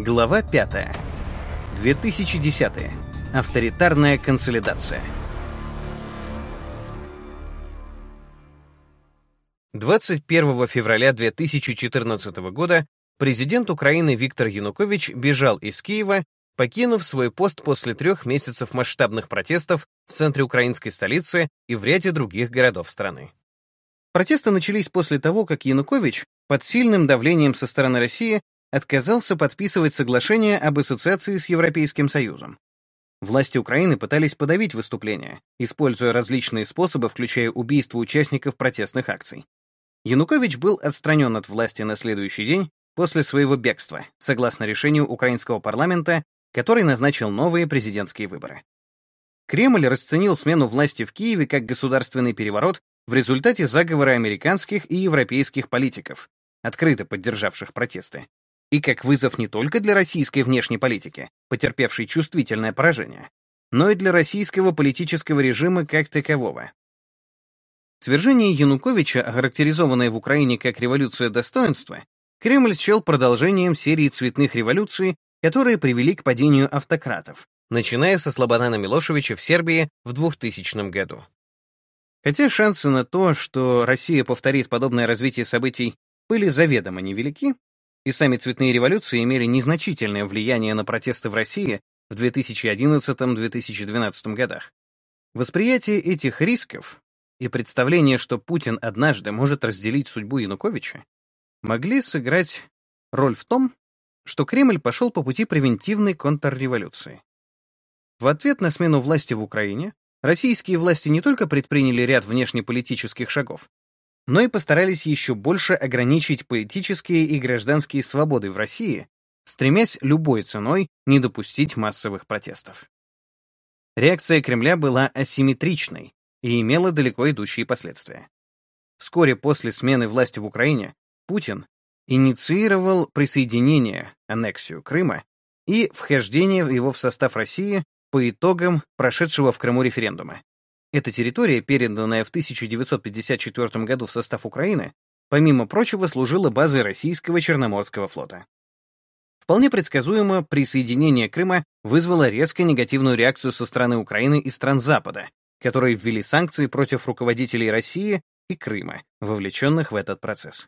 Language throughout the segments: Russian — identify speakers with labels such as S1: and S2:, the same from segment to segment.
S1: Глава 5. 2010. Авторитарная консолидация. 21 февраля 2014 года президент Украины Виктор Янукович бежал из Киева, покинув свой пост после трех месяцев масштабных протестов в центре украинской столицы и в ряде других городов страны. Протесты начались после того, как Янукович под сильным давлением со стороны России отказался подписывать соглашение об ассоциации с Европейским Союзом. Власти Украины пытались подавить выступление, используя различные способы, включая убийство участников протестных акций. Янукович был отстранен от власти на следующий день после своего бегства, согласно решению украинского парламента, который назначил новые президентские выборы. Кремль расценил смену власти в Киеве как государственный переворот в результате заговора американских и европейских политиков, открыто поддержавших протесты, и как вызов не только для российской внешней политики, потерпевшей чувствительное поражение, но и для российского политического режима как такового. Свержение Януковича, охарактеризованное в Украине как революция достоинства, Кремль счел продолжением серии цветных революций, которые привели к падению автократов, начиная со Слободана Милошевича в Сербии в 2000 году. Хотя шансы на то, что Россия повторит подобное развитие событий, были заведомо невелики, и сами цветные революции имели незначительное влияние на протесты в России в 2011-2012 годах. Восприятие этих рисков и представление, что Путин однажды может разделить судьбу Януковича, могли сыграть роль в том, что Кремль пошел по пути превентивной контрреволюции. В ответ на смену власти в Украине российские власти не только предприняли ряд внешнеполитических шагов, но и постарались еще больше ограничить политические и гражданские свободы в России, стремясь любой ценой не допустить массовых протестов. Реакция Кремля была асимметричной и имела далеко идущие последствия. Вскоре после смены власти в Украине Путин инициировал присоединение, аннексию Крыма и вхождение его в состав России по итогам прошедшего в Крыму референдума. Эта территория, переданная в 1954 году в состав Украины, помимо прочего служила базой российского Черноморского флота. Вполне предсказуемо, присоединение Крыма вызвало резко негативную реакцию со стороны Украины и стран Запада, которые ввели санкции против руководителей России и Крыма, вовлеченных в этот процесс.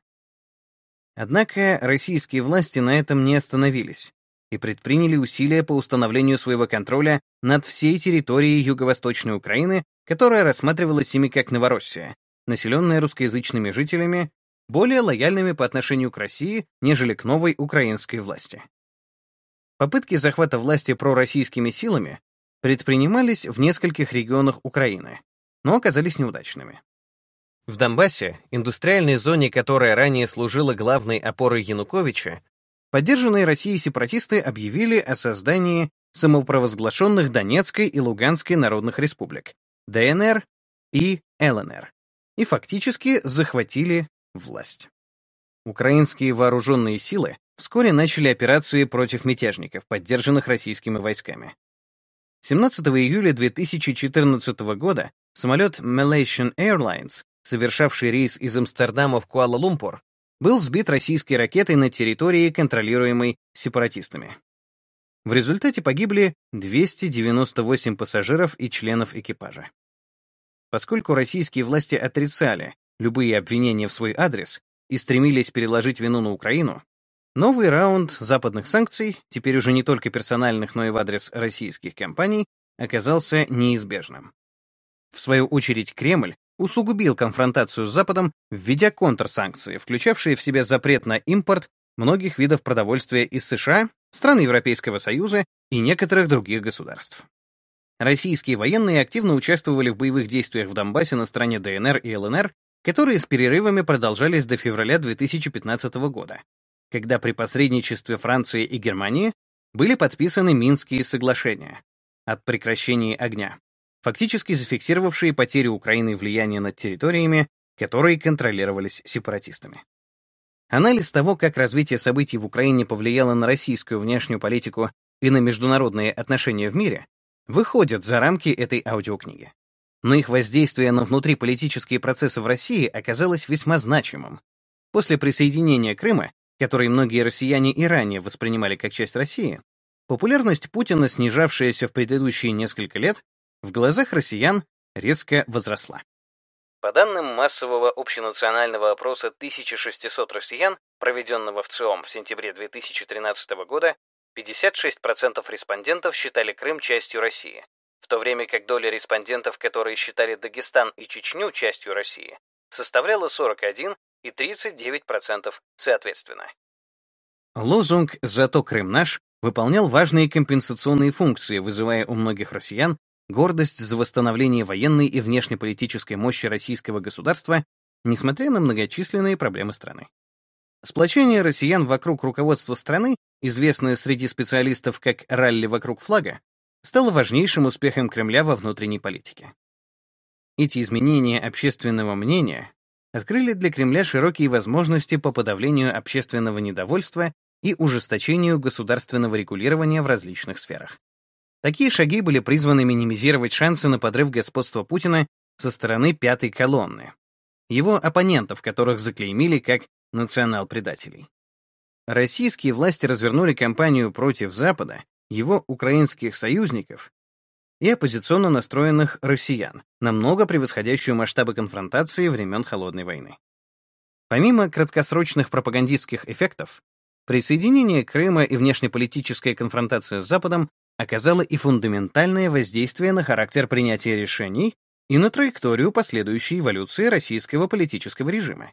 S1: Однако российские власти на этом не остановились и предприняли усилия по установлению своего контроля над всей территорией юго-восточной Украины которая рассматривалась ими как Новороссия, населенная русскоязычными жителями, более лояльными по отношению к России, нежели к новой украинской власти. Попытки захвата власти пророссийскими силами предпринимались в нескольких регионах Украины, но оказались неудачными. В Донбассе, индустриальной зоне, которая ранее служила главной опорой Януковича, поддержанные Россией сепаратисты объявили о создании самопровозглашенных Донецкой и Луганской народных республик, ДНР и ЛНР и фактически захватили власть. Украинские вооруженные силы вскоре начали операции против мятежников, поддержанных российскими войсками. 17 июля 2014 года самолет Malaysian Airlines, совершавший рейс из Амстердама в Куала-Лумпур, был сбит российской ракетой на территории, контролируемой сепаратистами. В результате погибли 298 пассажиров и членов экипажа. Поскольку российские власти отрицали любые обвинения в свой адрес и стремились переложить вину на Украину, новый раунд западных санкций, теперь уже не только персональных, но и в адрес российских компаний, оказался неизбежным. В свою очередь Кремль усугубил конфронтацию с Западом, введя контрсанкции, включавшие в себя запрет на импорт многих видов продовольствия из США, стран Европейского Союза и некоторых других государств. Российские военные активно участвовали в боевых действиях в Донбассе на стороне ДНР и ЛНР, которые с перерывами продолжались до февраля 2015 года, когда при посредничестве Франции и Германии были подписаны Минские соглашения от прекращения огня, фактически зафиксировавшие потерю Украины влияния над территориями, которые контролировались сепаратистами. Анализ того, как развитие событий в Украине повлияло на российскую внешнюю политику и на международные отношения в мире, выходят за рамки этой аудиокниги. Но их воздействие на внутриполитические процессы в России оказалось весьма значимым. После присоединения Крыма который многие россияне и ранее воспринимали как часть России, популярность Путина, снижавшаяся в предыдущие несколько лет, в глазах россиян резко возросла. По данным массового общенационального опроса 1600 россиян, проведенного в ЦИОМ в сентябре 2013 года, 56% респондентов считали Крым частью России, в то время как доля респондентов, которые считали Дагестан и Чечню частью России, составляла 41 и 39% соответственно. Лозунг «Зато Крым наш» выполнял важные компенсационные функции, вызывая у многих россиян гордость за восстановление военной и внешнеполитической мощи российского государства, несмотря на многочисленные проблемы страны. Сплочение россиян вокруг руководства страны, известное среди специалистов как «ралли вокруг флага», стало важнейшим успехом Кремля во внутренней политике. Эти изменения общественного мнения открыли для Кремля широкие возможности по подавлению общественного недовольства и ужесточению государственного регулирования в различных сферах. Такие шаги были призваны минимизировать шансы на подрыв господства Путина со стороны пятой колонны, его оппонентов, которых заклеймили как национал-предателей. Российские власти развернули кампанию против Запада, его украинских союзников и оппозиционно настроенных россиян, намного превосходящую масштабы конфронтации времен Холодной войны. Помимо краткосрочных пропагандистских эффектов, присоединение Крыма и внешнеполитическая конфронтация с Западом оказало и фундаментальное воздействие на характер принятия решений и на траекторию последующей эволюции российского политического режима.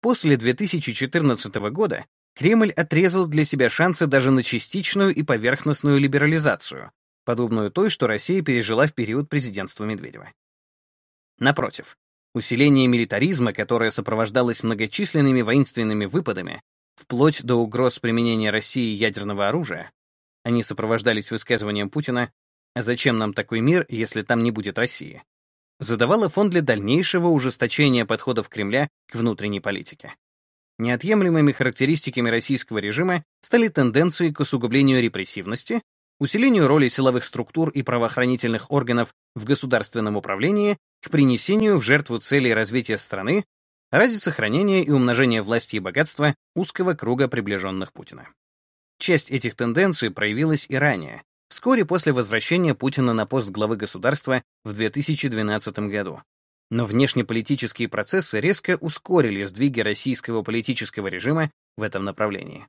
S1: После 2014 года Кремль отрезал для себя шансы даже на частичную и поверхностную либерализацию, подобную той, что Россия пережила в период президентства Медведева. Напротив, усиление милитаризма, которое сопровождалось многочисленными воинственными выпадами, вплоть до угроз применения России ядерного оружия, они сопровождались высказыванием Путина «А зачем нам такой мир, если там не будет России?» задавала фон для дальнейшего ужесточения подходов Кремля к внутренней политике. Неотъемлемыми характеристиками российского режима стали тенденции к усугублению репрессивности, усилению роли силовых структур и правоохранительных органов в государственном управлении, к принесению в жертву целей развития страны ради сохранения и умножения власти и богатства узкого круга приближенных Путина. Часть этих тенденций проявилась и ранее, вскоре после возвращения Путина на пост главы государства в 2012 году. Но внешнеполитические процессы резко ускорили сдвиги российского политического режима в этом направлении.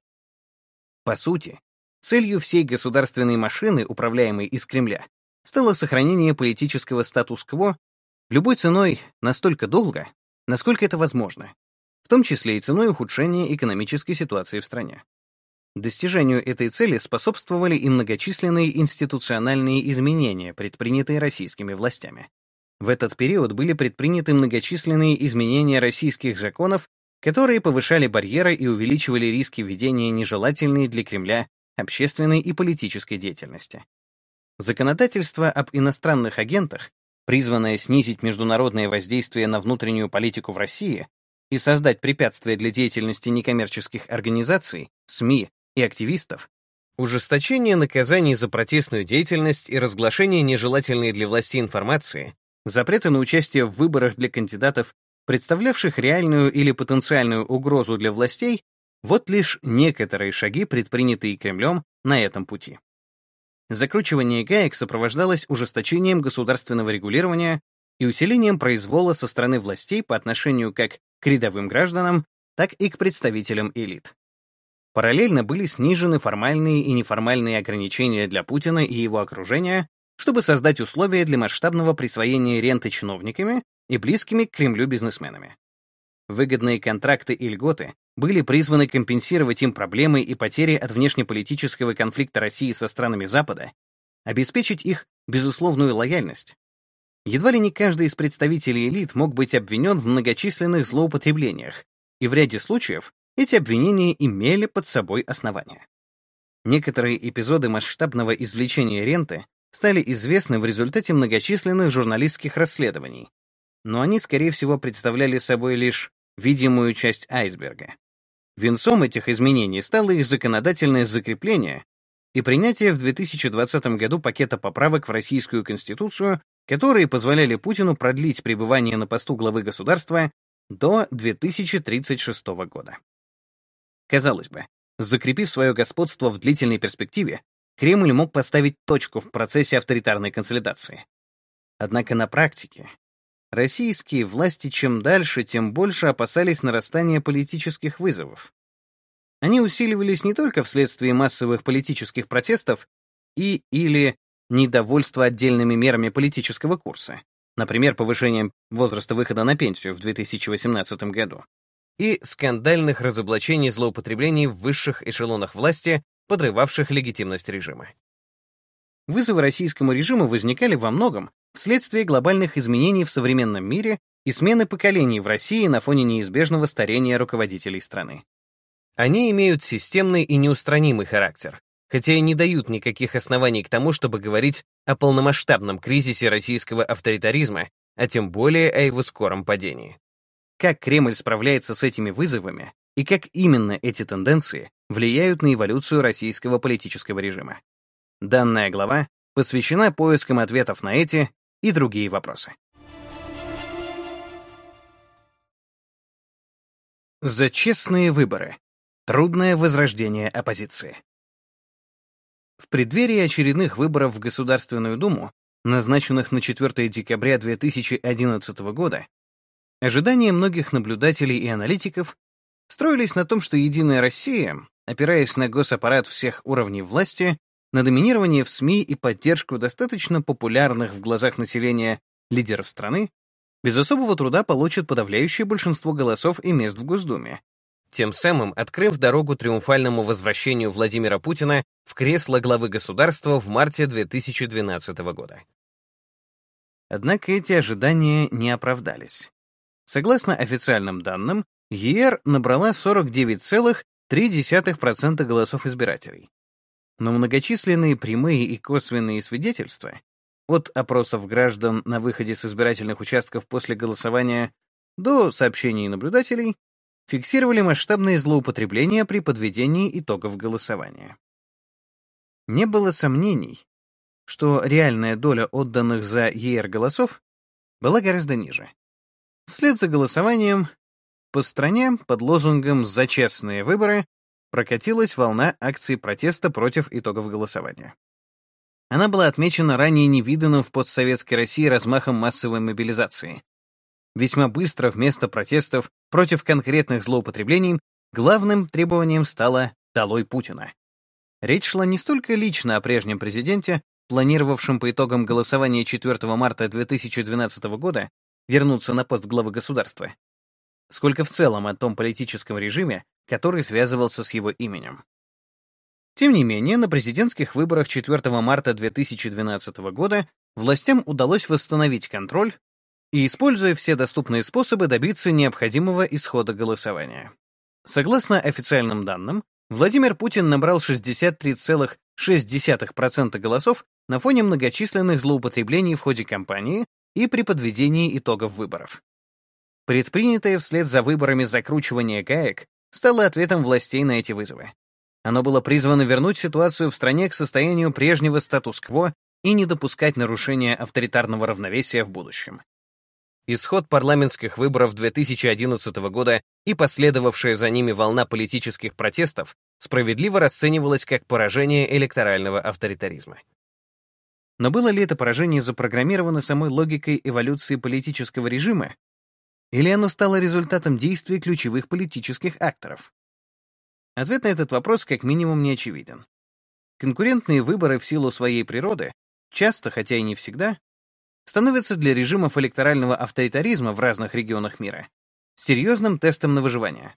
S1: По сути, целью всей государственной машины, управляемой из Кремля, стало сохранение политического статус-кво любой ценой настолько долго, насколько это возможно, в том числе и ценой ухудшения экономической ситуации в стране. Достижению этой цели способствовали и многочисленные институциональные изменения, предпринятые российскими властями. В этот период были предприняты многочисленные изменения российских законов, которые повышали барьеры и увеличивали риски ведения нежелательной для Кремля общественной и политической деятельности. Законодательство об иностранных агентах, призванное снизить международное воздействие на внутреннюю политику в России и создать препятствия для деятельности некоммерческих организаций, СМИ, и активистов, ужесточение наказаний за протестную деятельность и разглашение нежелательной для власти информации, запреты на участие в выборах для кандидатов, представлявших реальную или потенциальную угрозу для властей, вот лишь некоторые шаги, предпринятые Кремлем на этом пути. Закручивание гаек сопровождалось ужесточением государственного регулирования и усилением произвола со стороны властей по отношению как к рядовым гражданам, так и к представителям элит. Параллельно были снижены формальные и неформальные ограничения для Путина и его окружения, чтобы создать условия для масштабного присвоения ренты чиновниками и близкими к Кремлю бизнесменами. Выгодные контракты и льготы были призваны компенсировать им проблемы и потери от внешнеполитического конфликта России со странами Запада, обеспечить их безусловную лояльность. Едва ли не каждый из представителей элит мог быть обвинен в многочисленных злоупотреблениях, и в ряде случаев эти обвинения имели под собой основания. Некоторые эпизоды масштабного извлечения ренты стали известны в результате многочисленных журналистских расследований, но они, скорее всего, представляли собой лишь видимую часть айсберга. Венцом этих изменений стало их законодательное закрепление и принятие в 2020 году пакета поправок в Российскую Конституцию, которые позволяли Путину продлить пребывание на посту главы государства до 2036 года. Казалось бы, закрепив свое господство в длительной перспективе, Кремль мог поставить точку в процессе авторитарной консолидации. Однако на практике российские власти чем дальше, тем больше опасались нарастания политических вызовов. Они усиливались не только вследствие массовых политических протестов и или недовольства отдельными мерами политического курса, например, повышением возраста выхода на пенсию в 2018 году, и скандальных разоблачений злоупотреблений в высших эшелонах власти, подрывавших легитимность режима. Вызовы российскому режиму возникали во многом вследствие глобальных изменений в современном мире и смены поколений в России на фоне неизбежного старения руководителей страны. Они имеют системный и неустранимый характер, хотя и не дают никаких оснований к тому, чтобы говорить о полномасштабном кризисе российского авторитаризма, а тем более о его скором падении. Как Кремль справляется с этими вызовами и как именно эти тенденции влияют на эволюцию российского политического режима. Данная глава посвящена поискам ответов на эти и другие вопросы. За честные выборы. Трудное возрождение оппозиции. В преддверии очередных выборов в Государственную Думу, назначенных на 4 декабря 2011 года, ожидания многих наблюдателей и аналитиков строились на том, что «Единая Россия», опираясь на госаппарат всех уровней власти, на доминирование в СМИ и поддержку достаточно популярных в глазах населения лидеров страны, без особого труда получит подавляющее большинство голосов и мест в Госдуме, тем самым открыв дорогу триумфальному возвращению Владимира Путина в кресло главы государства в марте 2012 года. Однако эти ожидания не оправдались. Согласно официальным данным, ЕР набрала 49,3% голосов избирателей. Но многочисленные прямые и косвенные свидетельства от опросов граждан на выходе с избирательных участков после голосования до сообщений наблюдателей фиксировали масштабные злоупотребления при подведении итогов голосования. Не было сомнений, что реальная доля отданных за ЕР голосов была гораздо ниже. Вслед за голосованием по стране под лозунгом «За честные выборы» прокатилась волна акций протеста против итогов голосования. Она была отмечена ранее невиданным в постсоветской России размахом массовой мобилизации. Весьма быстро вместо протестов против конкретных злоупотреблений главным требованием стало «долой Путина». Речь шла не столько лично о прежнем президенте, планировавшем по итогам голосования 4 марта 2012 года вернуться на пост главы государства, сколько в целом о том политическом режиме, который связывался с его именем. Тем не менее, на президентских выборах 4 марта 2012 года властям удалось восстановить контроль и, используя все доступные способы, добиться необходимого исхода голосования. Согласно официальным данным, Владимир Путин набрал 63,6% голосов на фоне многочисленных злоупотреблений в ходе кампании и при подведении итогов выборов. Предпринятое вслед за выборами закручивание гаек стало ответом властей на эти вызовы. Оно было призвано вернуть ситуацию в стране к состоянию прежнего статус-кво и не допускать нарушения авторитарного равновесия в будущем. Исход парламентских выборов 2011 года и последовавшая за ними волна политических протестов справедливо расценивалась как поражение электорального авторитаризма. Но было ли это поражение запрограммировано самой логикой эволюции политического режима, или оно стало результатом действий ключевых политических акторов? Ответ на этот вопрос как минимум не очевиден. Конкурентные выборы в силу своей природы часто, хотя и не всегда, становятся для режимов электорального авторитаризма в разных регионах мира серьезным тестом на выживание.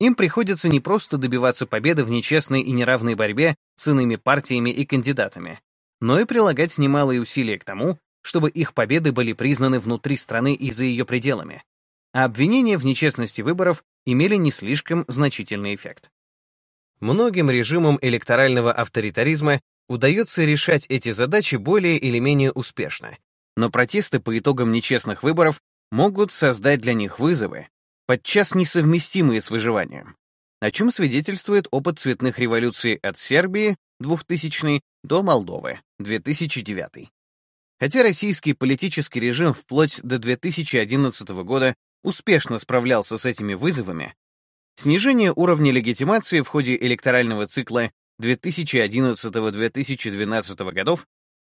S1: Им приходится не просто добиваться победы в нечестной и неравной борьбе с иными партиями и кандидатами, но и прилагать немалые усилия к тому, чтобы их победы были признаны внутри страны и за ее пределами, а обвинения в нечестности выборов имели не слишком значительный эффект. Многим режимам электорального авторитаризма удается решать эти задачи более или менее успешно, но протесты по итогам нечестных выборов могут создать для них вызовы, подчас несовместимые с выживанием, о чем свидетельствует опыт цветных революций от Сербии 2000 до Молдовы 2009. Хотя российский политический режим вплоть до 2011 года успешно справлялся с этими вызовами, Снижение уровня легитимации в ходе электорального цикла 2011-2012 годов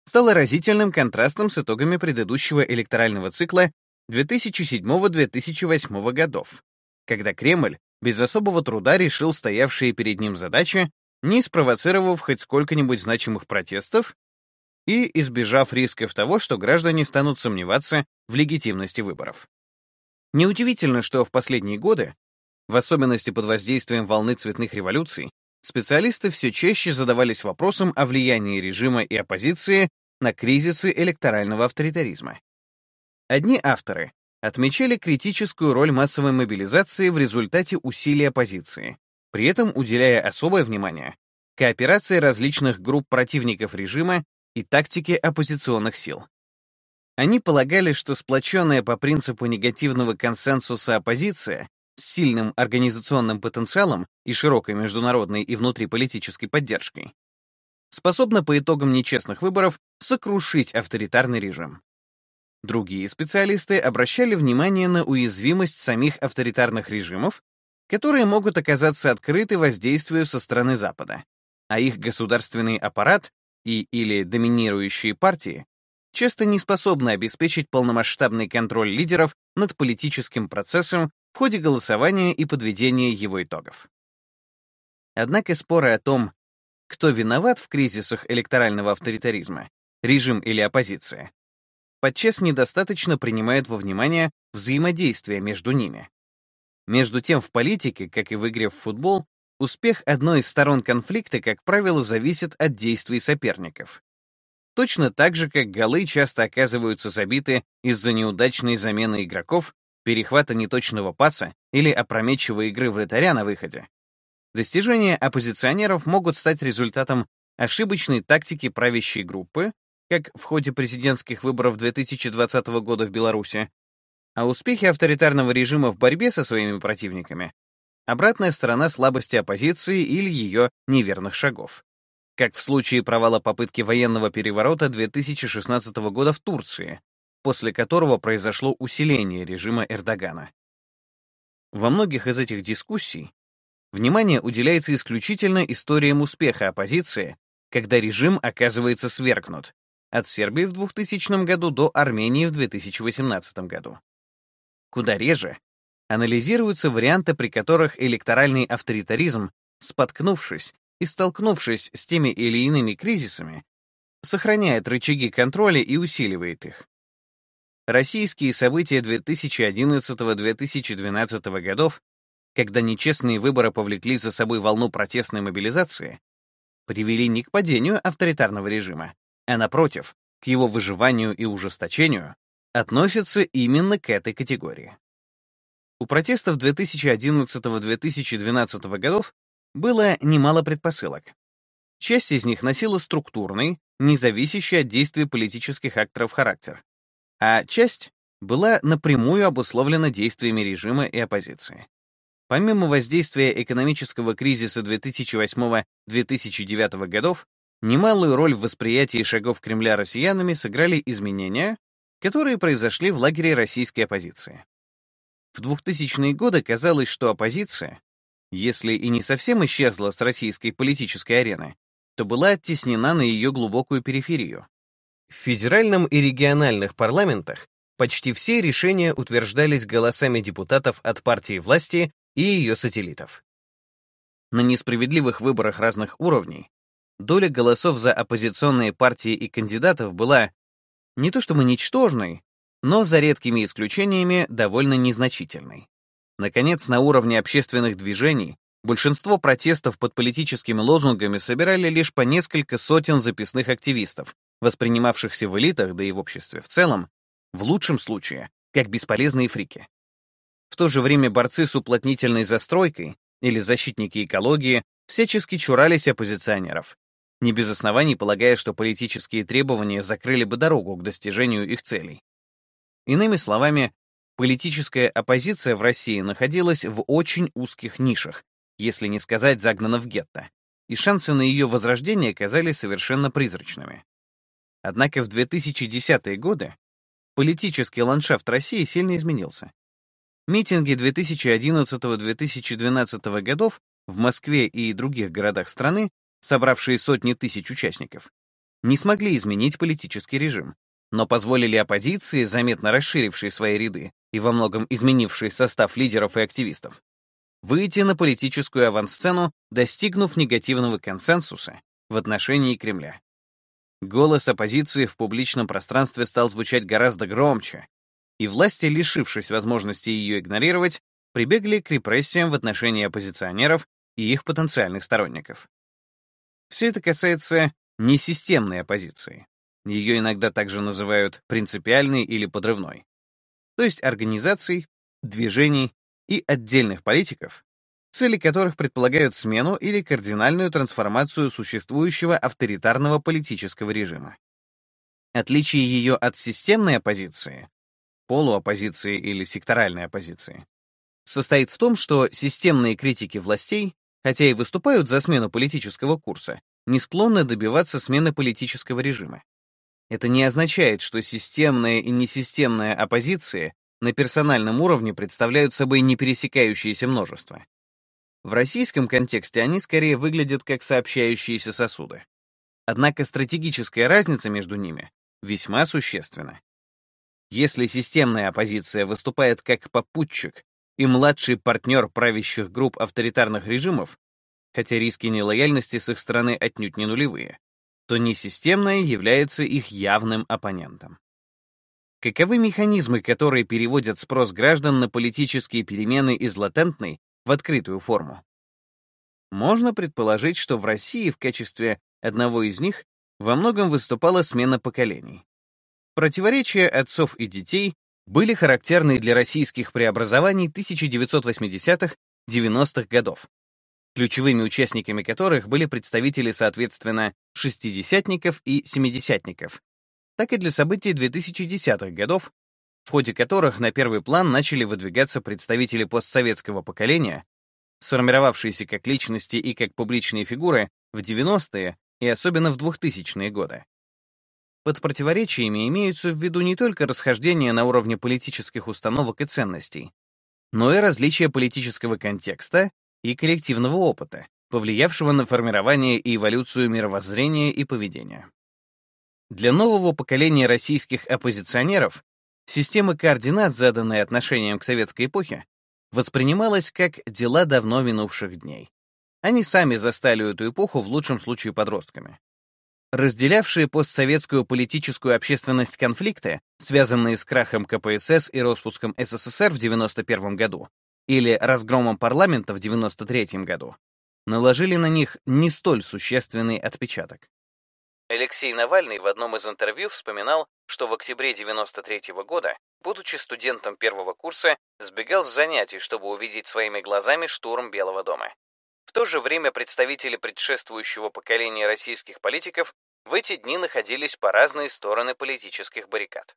S1: стало разительным контрастом с итогами предыдущего электорального цикла 2007-2008 годов, когда Кремль без особого труда решил стоявшие перед ним задачи, не спровоцировав хоть сколько-нибудь значимых протестов и избежав рисков того, что граждане станут сомневаться в легитимности выборов. Неудивительно, что в последние годы, в особенности под воздействием волны цветных революций, специалисты все чаще задавались вопросом о влиянии режима и оппозиции на кризисы электорального авторитаризма. Одни авторы отмечали критическую роль массовой мобилизации в результате усилий оппозиции, при этом уделяя особое внимание кооперации различных групп противников режима и тактике оппозиционных сил. Они полагали, что сплоченная по принципу негативного консенсуса оппозиция с сильным организационным потенциалом и широкой международной и внутриполитической поддержкой способна по итогам нечестных выборов сокрушить авторитарный режим. Другие специалисты обращали внимание на уязвимость самих авторитарных режимов, которые могут оказаться открыты воздействию со стороны Запада, а их государственный аппарат и или доминирующие партии часто не способны обеспечить полномасштабный контроль лидеров над политическим процессом в ходе голосования и подведения его итогов. Однако споры о том, кто виноват в кризисах электорального авторитаризма, режим или оппозиция, подчас недостаточно принимают во внимание взаимодействие между ними. Между тем, в политике, как и в игре в футбол, успех одной из сторон конфликта, как правило, зависит от действий соперников. Точно так же, как голы часто оказываются забиты из-за неудачной замены игроков, перехвата неточного паса или опрометчивой игры вратаря на выходе. Достижения оппозиционеров могут стать результатом ошибочной тактики правящей группы, как в ходе президентских выборов 2020 года в Беларуси, а успехи авторитарного режима в борьбе со своими противниками — обратная сторона слабости оппозиции или ее неверных шагов. Как в случае провала попытки военного переворота 2016 года в Турции, после которого произошло усиление режима Эрдогана. Во многих из этих дискуссий внимание уделяется исключительно историям успеха оппозиции, когда режим оказывается свергнут, от Сербии в 2000 году до Армении в 2018 году. Куда реже анализируются варианты, при которых электоральный авторитаризм, споткнувшись и столкнувшись с теми или иными кризисами, сохраняет рычаги контроля и усиливает их. Российские события 2011-2012 годов, когда нечестные выборы повлекли за собой волну протестной мобилизации, привели не к падению авторитарного режима, а напротив, к его выживанию и ужесточению, относятся именно к этой категории. У протестов 2011-2012 годов было немало предпосылок. Часть из них носила структурный, не зависящий от действий политических акторов характер, а часть была напрямую обусловлена действиями режима и оппозиции. Помимо воздействия экономического кризиса 2008-2009 годов, Немалую роль в восприятии шагов Кремля россиянами сыграли изменения, которые произошли в лагере российской оппозиции. В 2000-е годы казалось, что оппозиция, если и не совсем исчезла с российской политической арены, то была оттеснена на ее глубокую периферию. В федеральном и региональных парламентах почти все решения утверждались голосами депутатов от партии власти и ее сателлитов. На несправедливых выборах разных уровней доля голосов за оппозиционные партии и кандидатов была не то чтобы ничтожной, но за редкими исключениями довольно незначительной. Наконец, на уровне общественных движений большинство протестов под политическими лозунгами собирали лишь по несколько сотен записных активистов, воспринимавшихся в элитах, да и в обществе в целом, в лучшем случае, как бесполезные фрики. В то же время борцы с уплотнительной застройкой или защитники экологии всячески чурались оппозиционеров, не без оснований полагая, что политические требования закрыли бы дорогу к достижению их целей. Иными словами, политическая оппозиция в России находилась в очень узких нишах, если не сказать загнана в гетто, и шансы на ее возрождение казались совершенно призрачными. Однако в 2010-е годы политический ландшафт России сильно изменился. Митинги 2011-2012 годов в Москве и других городах страны, собравшие сотни тысяч участников, не смогли изменить политический режим, но позволили оппозиции, заметно расширившей свои ряды и во многом изменившей состав лидеров и активистов, выйти на политическую авансцену, достигнув негативного консенсуса в отношении Кремля. Голос оппозиции в публичном пространстве стал звучать гораздо громче, и власти, лишившись возможности ее игнорировать, прибегли к репрессиям в отношении оппозиционеров и их потенциальных сторонников. Все это касается несистемной оппозиции. Ее иногда также называют принципиальной или подрывной. То есть организаций, движений и отдельных политиков, цели которых предполагают смену или кардинальную трансформацию существующего авторитарного политического режима. Отличие ее от системной оппозиции, полуоппозиции или секторальной оппозиции, состоит в том, что системные критики властей, хотя и выступают за смену политического курса, не склонны добиваться смены политического режима. Это не означает, что системная и несистемная оппозиции на персональном уровне представляют собой непересекающиеся множества. В российском контексте они скорее выглядят как сообщающиеся сосуды. Однако стратегическая разница между ними весьма существенна. Если системная оппозиция выступает как попутчик и младший партнер правящих групп авторитарных режимов, хотя риски нелояльности с их стороны отнюдь не нулевые, то несистемная является их явным оппонентом. Каковы механизмы, которые переводят спрос граждан на политические перемены из латентной в открытую форму? Можно предположить, что в России в качестве одного из них во многом выступала смена поколений. Противоречия отцов и детей были характерны для российских преобразований 1980-90-х годов, ключевыми участниками которых были представители, соответственно, шестидесятников и семидесятников, так и для событий 2010-х годов, в ходе которых на первый план начали выдвигаться представители постсоветского поколения, сформировавшиеся как личности и как публичные фигуры в 90-е и особенно в 2000-е годы. Под противоречиями имеются в виду не только расхождения на уровне политических установок и ценностей, но и различия политического контекста и коллективного опыта, повлиявшего на формирование и эволюцию мировоззрения и поведения. Для нового поколения российских оппозиционеров система координат, заданная отношением к советской эпохе, воспринималась как дела давно минувших дней. Они сами застали эту эпоху в лучшем случае подростками. Разделявшие постсоветскую политическую общественность конфликты, связанные с крахом КПСС и распуском СССР в 1991 году, или разгромом парламента в 1993 году, наложили на них не столь существенный отпечаток. Алексей Навальный в одном из интервью вспоминал, что в октябре 1993 года, будучи студентом первого курса, сбегал с занятий, чтобы увидеть своими глазами штурм Белого дома. В то же время представители предшествующего поколения российских политиков в эти дни находились по разные стороны политических баррикад.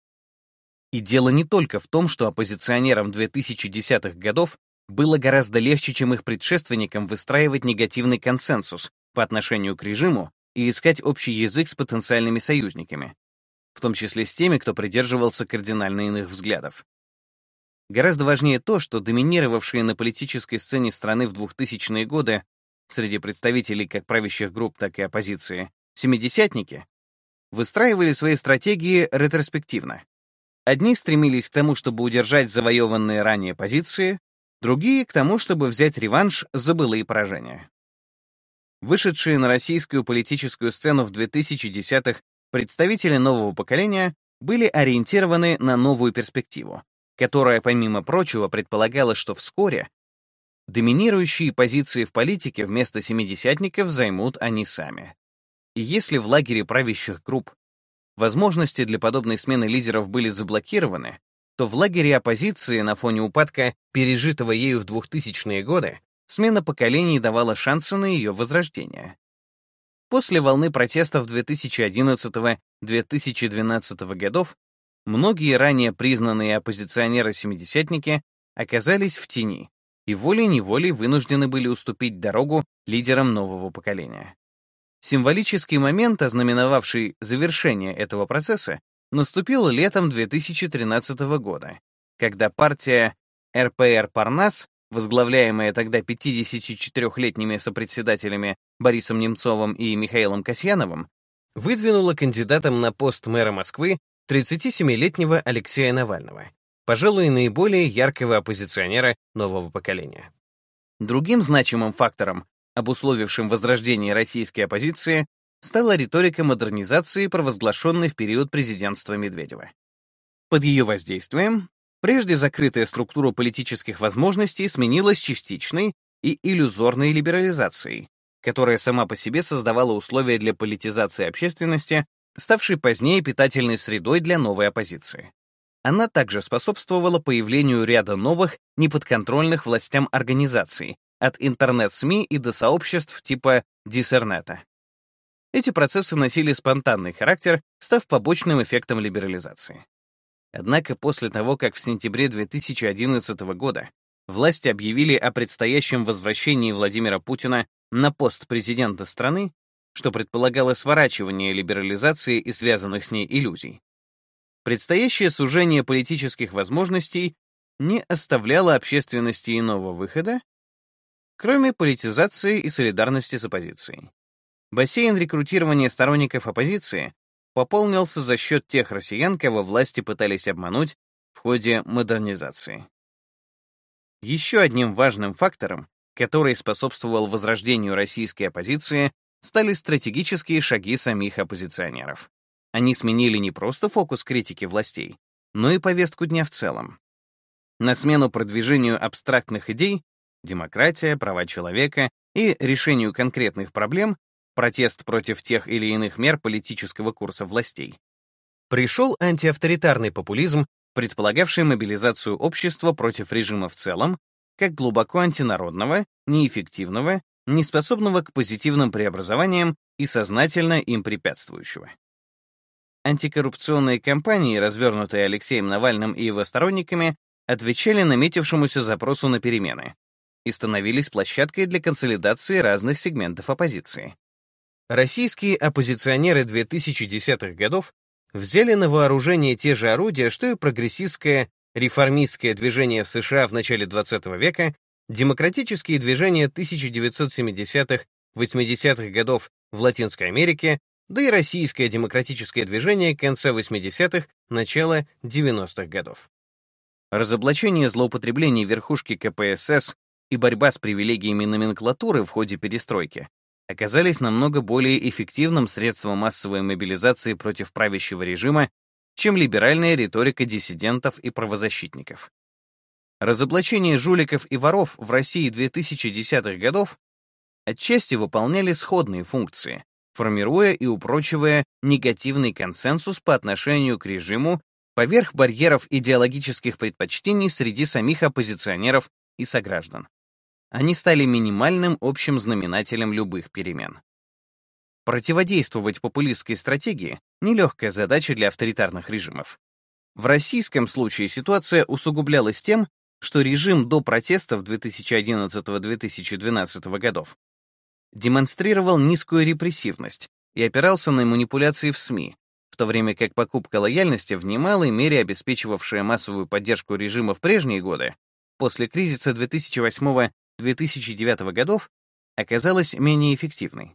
S1: И дело не только в том, что оппозиционерам 2010-х годов было гораздо легче, чем их предшественникам, выстраивать негативный консенсус по отношению к режиму и искать общий язык с потенциальными союзниками, в том числе с теми, кто придерживался кардинально иных взглядов. Гораздо важнее то, что доминировавшие на политической сцене страны в 2000-е годы среди представителей как правящих групп, так и оппозиции, семидесятники, выстраивали свои стратегии ретроспективно. Одни стремились к тому, чтобы удержать завоеванные ранее позиции, другие — к тому, чтобы взять реванш за былые поражения. Вышедшие на российскую политическую сцену в 2010-х представители нового поколения были ориентированы на новую перспективу, которая, помимо прочего, предполагала, что вскоре доминирующие позиции в политике вместо семидесятников займут они сами. И если в лагере правящих групп возможности для подобной смены лидеров были заблокированы, то в лагере оппозиции на фоне упадка, пережитого ею в 2000-е годы, смена поколений давала шансы на ее возрождение. После волны протестов 2011-2012 годов многие ранее признанные оппозиционеры-семидесятники оказались в тени и волей-неволей вынуждены были уступить дорогу лидерам нового поколения. Символический момент, ознаменовавший завершение этого процесса, наступил летом 2013 года, когда партия РПР «Парнас», возглавляемая тогда 54-летними сопредседателями Борисом Немцовым и Михаилом Касьяновым, выдвинула кандидатом на пост мэра Москвы 37-летнего Алексея Навального, пожалуй, наиболее яркого оппозиционера нового поколения. Другим значимым фактором, обусловившим возрождение российской оппозиции, стала риторика модернизации, провозглашенной в период президентства Медведева. Под ее воздействием прежде закрытая структура политических возможностей сменилась частичной и иллюзорной либерализацией, которая сама по себе создавала условия для политизации общественности, ставшей позднее питательной средой для новой оппозиции. Она также способствовала появлению ряда новых, неподконтрольных властям организаций, от интернет-СМИ и до сообществ типа Диссернета. Эти процессы носили спонтанный характер, став побочным эффектом либерализации. Однако после того, как в сентябре 2011 года власти объявили о предстоящем возвращении Владимира Путина на пост президента страны, что предполагало сворачивание либерализации и связанных с ней иллюзий, предстоящее сужение политических возможностей не оставляло общественности иного выхода, кроме политизации и солидарности с оппозицией. Бассейн рекрутирования сторонников оппозиции пополнился за счет тех россиян, кого власти пытались обмануть в ходе модернизации. Еще одним важным фактором, который способствовал возрождению российской оппозиции, стали стратегические шаги самих оппозиционеров. Они сменили не просто фокус критики властей, но и повестку дня в целом. На смену продвижению абстрактных идей — демократия, права человека и решению конкретных проблем протест против тех или иных мер политического курса властей. Пришел антиавторитарный популизм, предполагавший мобилизацию общества против режима в целом, как глубоко антинародного, неэффективного, неспособного к позитивным преобразованиям и сознательно им препятствующего. Антикоррупционные кампании, развернутые Алексеем Навальным и его сторонниками, отвечали наметившемуся запросу на перемены и становились площадкой для консолидации разных сегментов оппозиции. Российские оппозиционеры 2010-х годов взяли на вооружение те же орудия, что и прогрессистское реформистское движение в США в начале XX века, демократические движения 1970-х, 80-х годов в Латинской Америке, да и российское демократическое движение конца 80-х, начала 90-х годов. Разоблачение злоупотреблений верхушки КПСС и борьба с привилегиями номенклатуры в ходе перестройки оказались намного более эффективным средством массовой мобилизации против правящего режима, чем либеральная риторика диссидентов и правозащитников. Разоблачение жуликов и воров в России 2010-х годов отчасти выполняли сходные функции, формируя и упрочивая негативный консенсус по отношению к режиму поверх барьеров идеологических предпочтений среди самих оппозиционеров и сограждан они стали минимальным общим знаменателем любых перемен. Противодействовать популистской стратегии — нелегкая задача для авторитарных режимов. В российском случае ситуация усугублялась тем, что режим до протестов 2011-2012 годов демонстрировал низкую репрессивность и опирался на манипуляции в СМИ, в то время как покупка лояльности в немалой мере обеспечивавшая массовую поддержку режима в прежние годы, после кризиса 2008 2009 годов оказалась менее эффективной.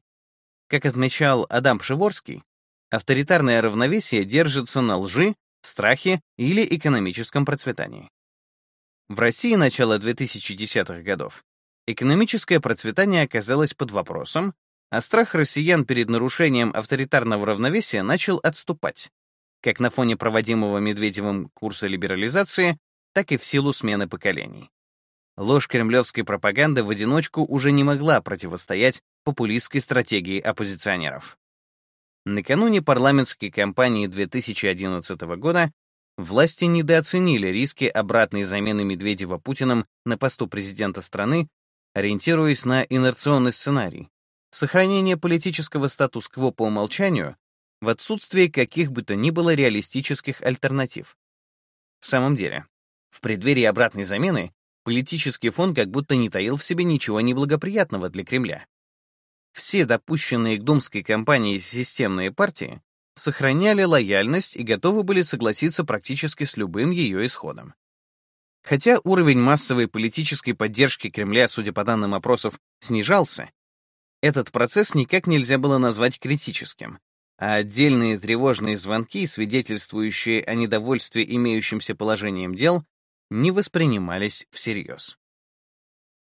S1: Как отмечал Адам Пшеворский, авторитарное равновесие держится на лжи, страхе или экономическом процветании. В России начала 2010-х годов экономическое процветание оказалось под вопросом, а страх россиян перед нарушением авторитарного равновесия начал отступать, как на фоне проводимого Медведевым курса либерализации, так и в силу смены поколений. Ложь кремлевской пропаганды в одиночку уже не могла противостоять популистской стратегии оппозиционеров. Накануне парламентской кампании 2011 года власти недооценили риски обратной замены Медведева Путиным на посту президента страны, ориентируясь на инерционный сценарий — сохранение политического статус-кво по умолчанию в отсутствии каких бы то ни было реалистических альтернатив. В самом деле, в преддверии обратной замены Политический фон как будто не таил в себе ничего неблагоприятного для Кремля. Все допущенные к думской кампании системные партии сохраняли лояльность и готовы были согласиться практически с любым ее исходом. Хотя уровень массовой политической поддержки Кремля, судя по данным опросов, снижался, этот процесс никак нельзя было назвать критическим, а отдельные тревожные звонки, свидетельствующие о недовольстве имеющимся положением дел, не воспринимались всерьез.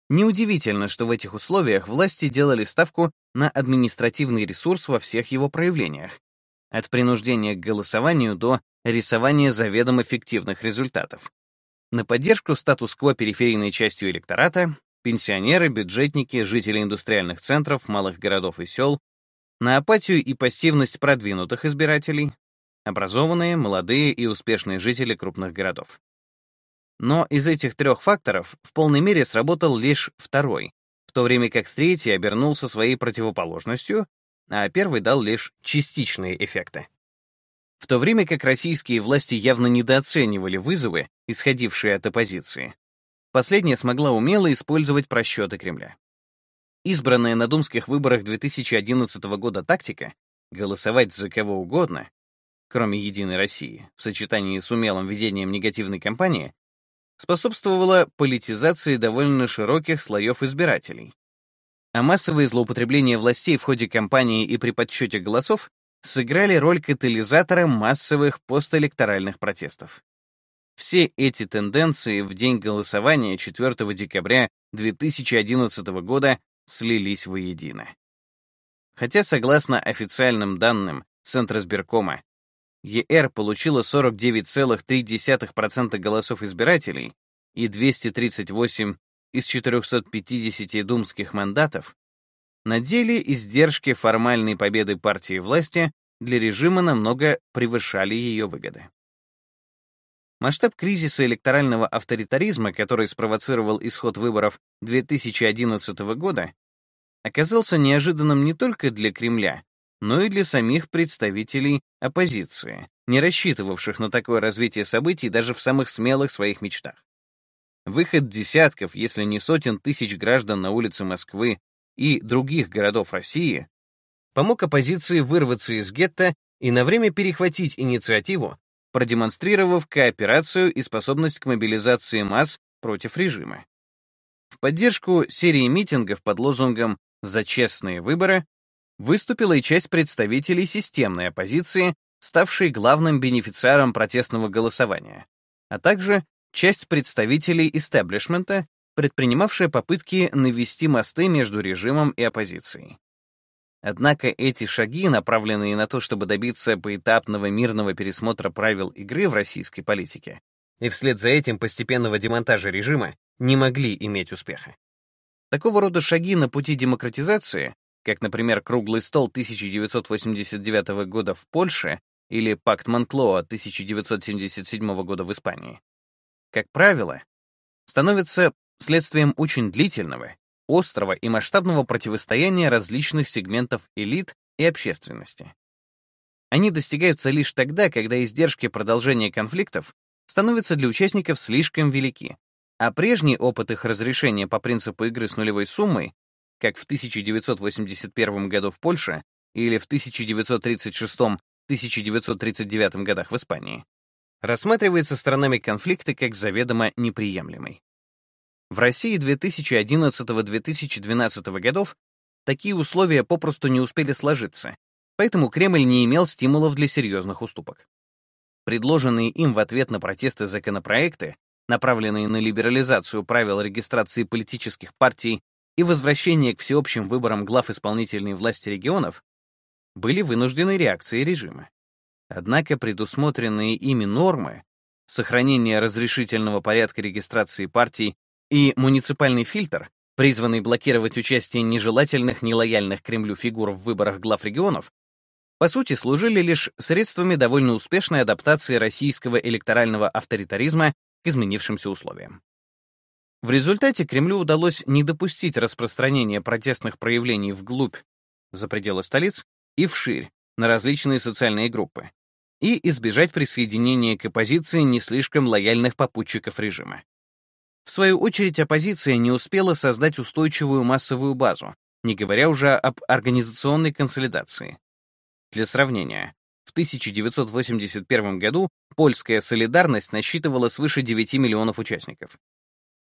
S1: Неудивительно, что в этих условиях власти делали ставку на административный ресурс во всех его проявлениях, от принуждения к голосованию до рисования заведомо эффективных результатов. На поддержку статус-кво периферийной частью электората пенсионеры, бюджетники, жители индустриальных центров, малых городов и сел, на апатию и пассивность продвинутых избирателей, образованные, молодые и успешные жители крупных городов. Но из этих трех факторов в полной мере сработал лишь второй, в то время как третий обернулся своей противоположностью, а первый дал лишь частичные эффекты. В то время как российские власти явно недооценивали вызовы, исходившие от оппозиции, последняя смогла умело использовать просчеты Кремля. Избранная на думских выборах 2011 года тактика — голосовать за кого угодно, кроме «Единой России», в сочетании с умелым ведением негативной кампании, способствовала политизации довольно широких слоев избирателей. А массовые злоупотребления властей в ходе кампании и при подсчете голосов сыграли роль катализатора массовых постэлекторальных протестов. Все эти тенденции в день голосования 4 декабря 2011 года слились воедино. Хотя, согласно официальным данным Центра сберкома, ЕР получила 49,3% голосов избирателей и 238 из 450 думских мандатов, на деле издержки формальной победы партии власти для режима намного превышали ее выгоды. Масштаб кризиса электорального авторитаризма, который спровоцировал исход выборов 2011 года, оказался неожиданным не только для Кремля, но и для самих представителей оппозиции, не рассчитывавших на такое развитие событий даже в самых смелых своих мечтах. Выход десятков, если не сотен тысяч граждан на улицы Москвы и других городов России помог оппозиции вырваться из гетто и на время перехватить инициативу, продемонстрировав кооперацию и способность к мобилизации масс против режима. В поддержку серии митингов под лозунгом «За честные выборы» выступила и часть представителей системной оппозиции, ставшей главным бенефициаром протестного голосования, а также часть представителей истеблишмента, предпринимавшая попытки навести мосты между режимом и оппозицией. Однако эти шаги, направленные на то, чтобы добиться поэтапного мирного пересмотра правил игры в российской политике, и вслед за этим постепенного демонтажа режима, не могли иметь успеха. Такого рода шаги на пути демократизации как, например, круглый стол 1989 года в Польше или пакт Монклоа 1977 года в Испании, как правило, становятся следствием очень длительного, острого и масштабного противостояния различных сегментов элит и общественности. Они достигаются лишь тогда, когда издержки продолжения конфликтов становятся для участников слишком велики, а прежний опыт их разрешения по принципу игры с нулевой суммой как в 1981 году в Польше или в 1936-1939 годах в Испании, рассматривается сторонами конфликта как заведомо неприемлемый. В России 2011-2012 годов такие условия попросту не успели сложиться, поэтому Кремль не имел стимулов для серьезных уступок. Предложенные им в ответ на протесты законопроекты, направленные на либерализацию правил регистрации политических партий и возвращение к всеобщим выборам глав исполнительной власти регионов были вынуждены реакцией режима. Однако предусмотренные ими нормы, сохранение разрешительного порядка регистрации партий и муниципальный фильтр, призванный блокировать участие нежелательных, нелояльных Кремлю фигур в выборах глав регионов, по сути, служили лишь средствами довольно успешной адаптации российского электорального авторитаризма к изменившимся условиям. В результате Кремлю удалось не допустить распространения протестных проявлений вглубь, за пределы столиц, и вширь, на различные социальные группы, и избежать присоединения к оппозиции не слишком лояльных попутчиков режима. В свою очередь, оппозиция не успела создать устойчивую массовую базу, не говоря уже об организационной консолидации. Для сравнения, в В 1981 году польская «Солидарность» насчитывала свыше 9 миллионов участников.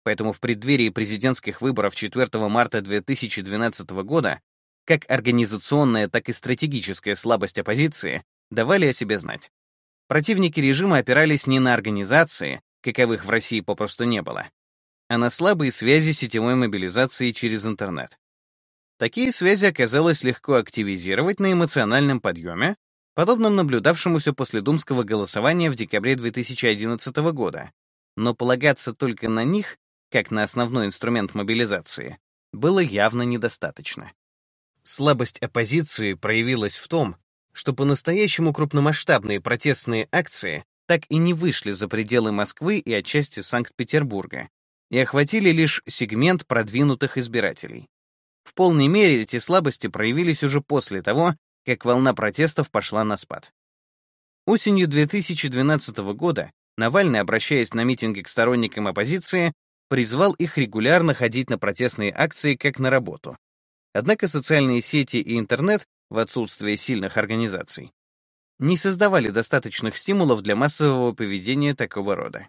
S1: Поэтому в преддверии президентских выборов 4 марта 2012 года как организационная, так и стратегическая слабость оппозиции давали о себе знать. Противники режима опирались не на организации, каковых в России попросту не было, а на слабые связи сетевой мобилизации через интернет. Такие связи оказалось легко активизировать на эмоциональном подъеме, подобном наблюдавшемуся после думского голосования в декабре 2011 года, но полагаться только на них, как на основной инструмент мобилизации, было явно недостаточно. Слабость оппозиции проявилась в том, что по-настоящему крупномасштабные протестные акции так и не вышли за пределы Москвы и отчасти Санкт-Петербурга и охватили лишь сегмент продвинутых избирателей. В полной мере эти слабости проявились уже после того, как волна протестов пошла на спад. Осенью 2012 года Навальный, обращаясь на митинги к сторонникам оппозиции, призвал их регулярно ходить на протестные акции как на работу. Однако социальные сети и интернет, в отсутствие сильных организаций, не создавали достаточных стимулов для массового поведения такого рода.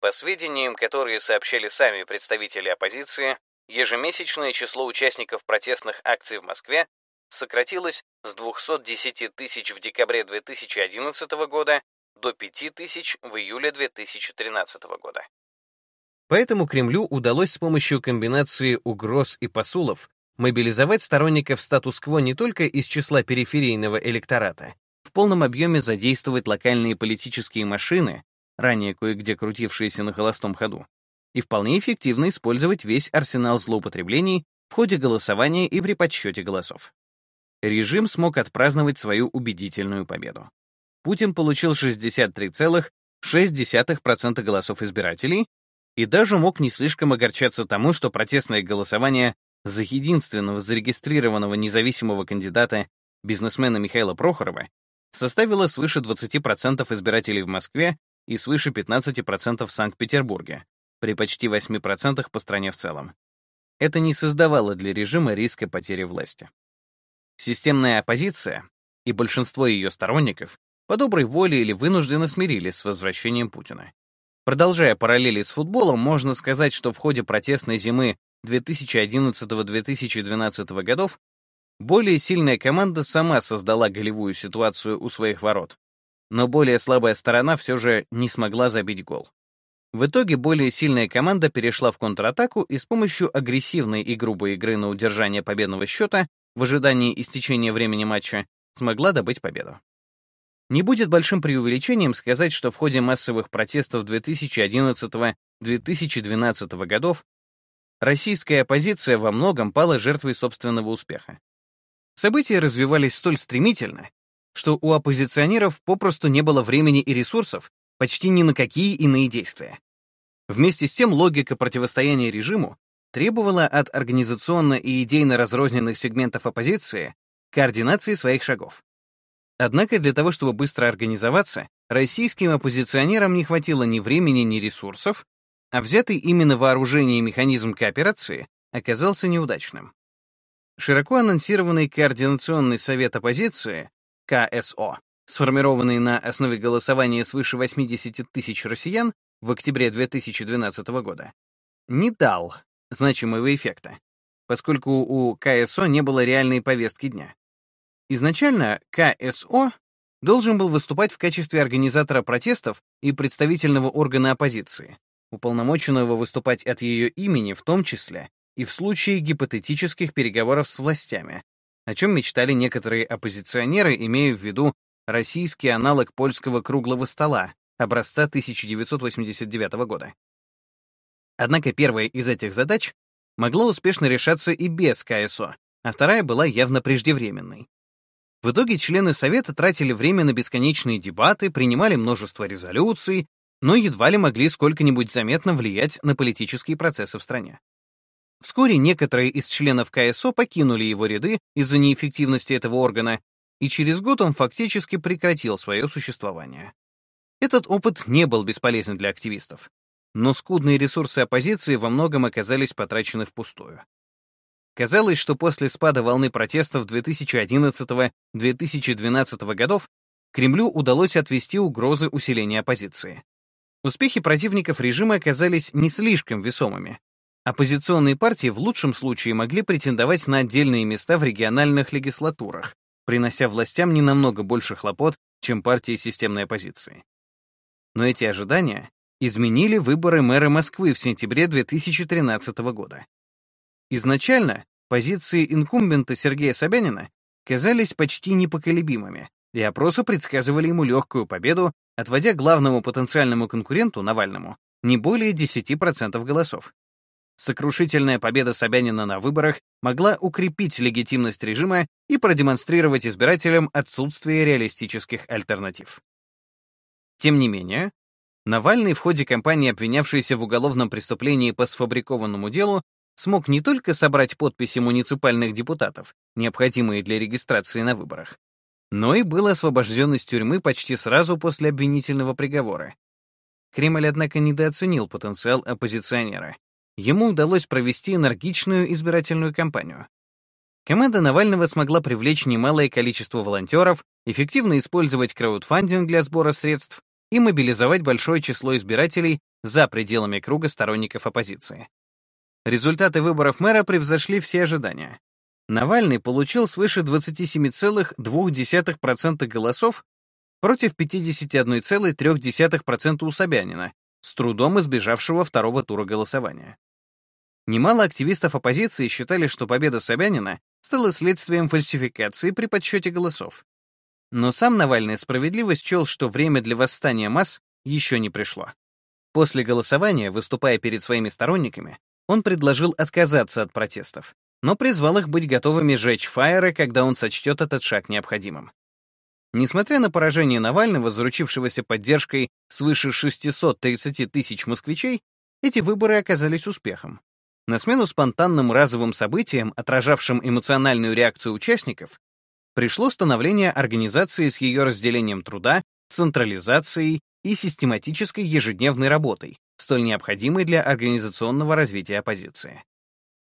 S1: По сведениям, которые сообщали сами представители оппозиции, ежемесячное число участников протестных акций в Москве сократилось с 210 тысяч в декабре 2011 года до 5 тысяч в июле 2013 года. Поэтому Кремлю удалось с помощью комбинации угроз и посулов мобилизовать сторонников статус-кво не только из числа периферийного электората, в полном объеме задействовать локальные политические машины, ранее кое-где крутившиеся на холостом ходу, и вполне эффективно использовать весь арсенал злоупотреблений в ходе голосования и при подсчете голосов. Режим смог отпраздновать свою убедительную победу. Путин получил 63,6% голосов избирателей и даже мог не слишком огорчаться тому, что протестное голосование за единственного зарегистрированного независимого кандидата, бизнесмена Михаила Прохорова, составило свыше 20% избирателей в Москве и свыше 15% в Санкт-Петербурге, при почти 8% по стране в целом. Это не создавало для режима риска потери власти. Системная оппозиция и большинство ее сторонников по доброй воле или вынужденно смирились с возвращением Путина. Продолжая параллели с футболом, можно сказать, что в ходе протестной зимы 2011-2012 годов более сильная команда сама создала голевую ситуацию у своих ворот, но более слабая сторона все же не смогла забить гол. В итоге более сильная команда перешла в контратаку и с помощью агрессивной и грубой игры на удержание победного счета в ожидании истечения времени матча смогла добыть победу. Не будет большим преувеличением сказать, что в ходе массовых протестов 2011-2012 годов российская оппозиция во многом пала жертвой собственного успеха. События развивались столь стремительно, что у оппозиционеров попросту не было времени и ресурсов почти ни на какие иные действия. Вместе с тем логика противостояния режиму требовала от организационно и идейно разрозненных сегментов оппозиции координации своих шагов. Однако для того, чтобы быстро организоваться, российским оппозиционерам не хватило ни времени, ни ресурсов, а взятый именно вооружение и механизм кооперации оказался неудачным. Широко анонсированный Координационный совет оппозиции, КСО, сформированный на основе голосования свыше 80 тысяч россиян в октябре 2012 года, не дал значимого эффекта, поскольку у КСО не было реальной повестки дня. Изначально КСО должен был выступать в качестве организатора протестов и представительного органа оппозиции, уполномоченного выступать от ее имени в том числе и в случае гипотетических переговоров с властями, о чем мечтали некоторые оппозиционеры, имея в виду российский аналог польского круглого стола образца 1989 года. Однако первая из этих задач могла успешно решаться и без КСО, а вторая была явно преждевременной. В итоге члены Совета тратили время на бесконечные дебаты, принимали множество резолюций, но едва ли могли сколько-нибудь заметно влиять на политические процессы в стране. Вскоре некоторые из членов КСО покинули его ряды из-за неэффективности этого органа, и через год он фактически прекратил свое существование. Этот опыт не был бесполезен для активистов, но скудные ресурсы оппозиции во многом оказались потрачены впустую. Казалось, что после спада волны протестов 2011-2012 годов Кремлю удалось отвести угрозы усиления оппозиции. Успехи противников режима оказались не слишком весомыми. Оппозиционные партии в лучшем случае могли претендовать на отдельные места в региональных легислатурах, принося властям не намного больше хлопот, чем партии системной оппозиции. Но эти ожидания изменили выборы мэра Москвы в сентябре 2013 года. Изначально позиции инкумбента Сергея Собянина казались почти непоколебимыми, и опросы предсказывали ему легкую победу, отводя главному потенциальному конкуренту, Навальному, не более 10% голосов. Сокрушительная победа Собянина на выборах могла укрепить легитимность режима и продемонстрировать избирателям отсутствие реалистических альтернатив. Тем не менее, Навальный в ходе кампании, обвинявшийся в уголовном преступлении по сфабрикованному делу, смог не только собрать подписи муниципальных депутатов, необходимые для регистрации на выборах, но и был освобожден из тюрьмы почти сразу после обвинительного приговора. Кремль, однако, недооценил потенциал оппозиционера. Ему удалось провести энергичную избирательную кампанию. Команда Навального смогла привлечь немалое количество волонтеров, эффективно использовать краудфандинг для сбора средств и мобилизовать большое число избирателей за пределами круга сторонников оппозиции. Результаты выборов мэра превзошли все ожидания. Навальный получил свыше 27,2% голосов против 51,3% у Собянина, с трудом избежавшего второго тура голосования. Немало активистов оппозиции считали, что победа Собянина стала следствием фальсификации при подсчете голосов. Но сам Навальный справедливо счел, что время для восстания масс еще не пришло. После голосования, выступая перед своими сторонниками, он предложил отказаться от протестов, но призвал их быть готовыми сжечь фаеры, когда он сочтет этот шаг необходимым. Несмотря на поражение Навального, заручившегося поддержкой свыше 630 тысяч москвичей, эти выборы оказались успехом. На смену спонтанным разовым событиям, отражавшим эмоциональную реакцию участников, пришло становление организации с ее разделением труда, централизацией и систематической ежедневной работой, столь необходимой для организационного развития оппозиции.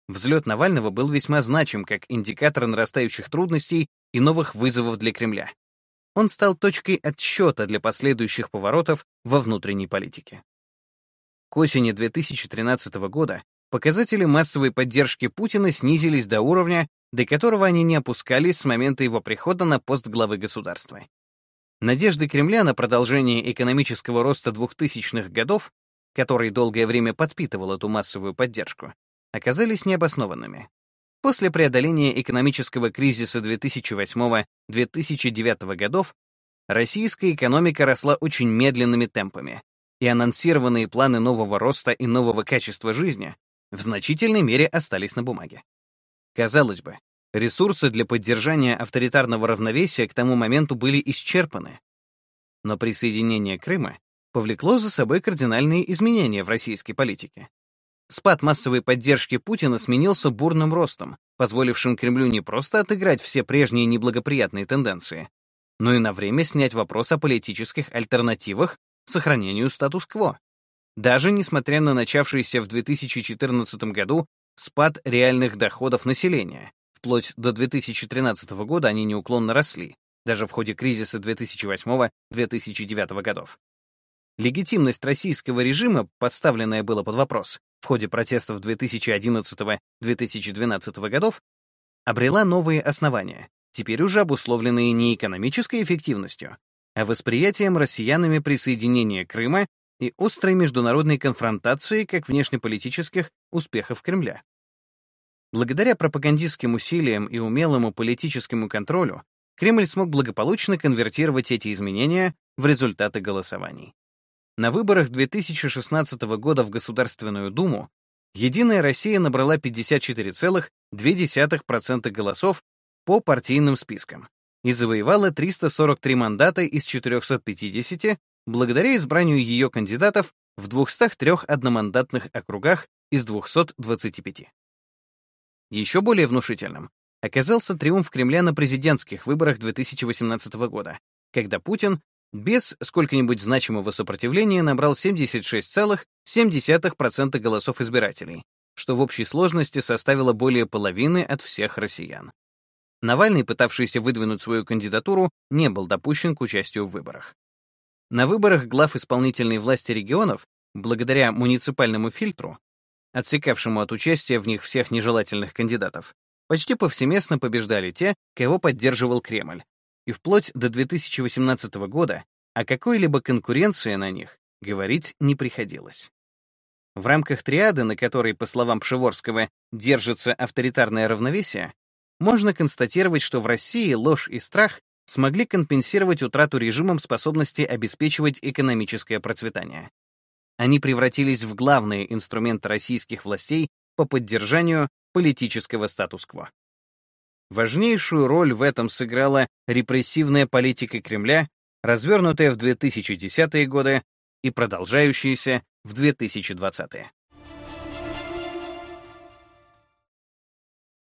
S1: Взлет Навального был весьма значим как индикатор нарастающих трудностей и новых вызовов для Кремля. Он стал точкой отсчета для последующих поворотов во внутренней политике. К осени 2013 года показатели массовой поддержки Путина снизились до уровня, до которого они не опускались с момента его прихода на пост главы государства. Надежды Кремля на продолжение экономического роста 2000-х годов, который долгое время подпитывал эту массовую поддержку, оказались необоснованными. После преодоления экономического кризиса 2008-2009 годов российская экономика росла очень медленными темпами, и анонсированные планы нового роста и нового качества жизни в значительной мере остались на бумаге. Казалось бы, ресурсы для поддержания авторитарного равновесия к тому моменту были исчерпаны. Но присоединение Крыма повлекло за собой кардинальные изменения в российской политике. Спад массовой поддержки Путина сменился бурным ростом, позволившим Кремлю не просто отыграть все прежние неблагоприятные тенденции, но и на время снять вопрос о политических альтернативах сохранению статус-кво. Даже несмотря на начавшийся в 2014 году спад реальных доходов населения, вплоть до 2013 года они неуклонно росли, даже в ходе кризиса 2008-2009 годов. Легитимность российского режима, поставленная была под вопрос, в ходе протестов 2011-2012 годов обрела новые основания, теперь уже обусловленные не экономической эффективностью, а восприятием россиянами присоединения Крыма и острой международной конфронтации как внешнеполитических успехов Кремля. Благодаря пропагандистским усилиям и умелому политическому контролю Кремль смог благополучно конвертировать эти изменения в результаты голосований. На выборах 2016 года в Государственную Думу «Единая Россия» набрала 54,2% голосов по партийным спискам и завоевала 343 мандата из 450 благодаря избранию ее кандидатов в 203 одномандатных округах из 225. Еще более внушительным оказался триумф Кремля на президентских выборах 2018 года, когда Путин без сколько-нибудь значимого сопротивления набрал 76,7% голосов избирателей, что в общей сложности составило более половины от всех россиян. Навальный, пытавшийся выдвинуть свою кандидатуру, не был допущен к участию в выборах. На выборах глав исполнительной власти регионов, благодаря муниципальному фильтру, отсекавшему от участия в них всех нежелательных кандидатов, почти повсеместно побеждали те, кого поддерживал Кремль. И вплоть до 2018 года о какой-либо конкуренции на них говорить не приходилось. В рамках триады, на которой, по словам Пшеворского, держится авторитарное равновесие, можно констатировать, что в России ложь и страх смогли компенсировать утрату режимом способности обеспечивать экономическое процветание. Они превратились в главные инструменты российских властей по поддержанию политического статус-кво. Важнейшую роль в этом сыграла репрессивная политика Кремля, развернутая в 2010-е годы и продолжающаяся в 2020-е.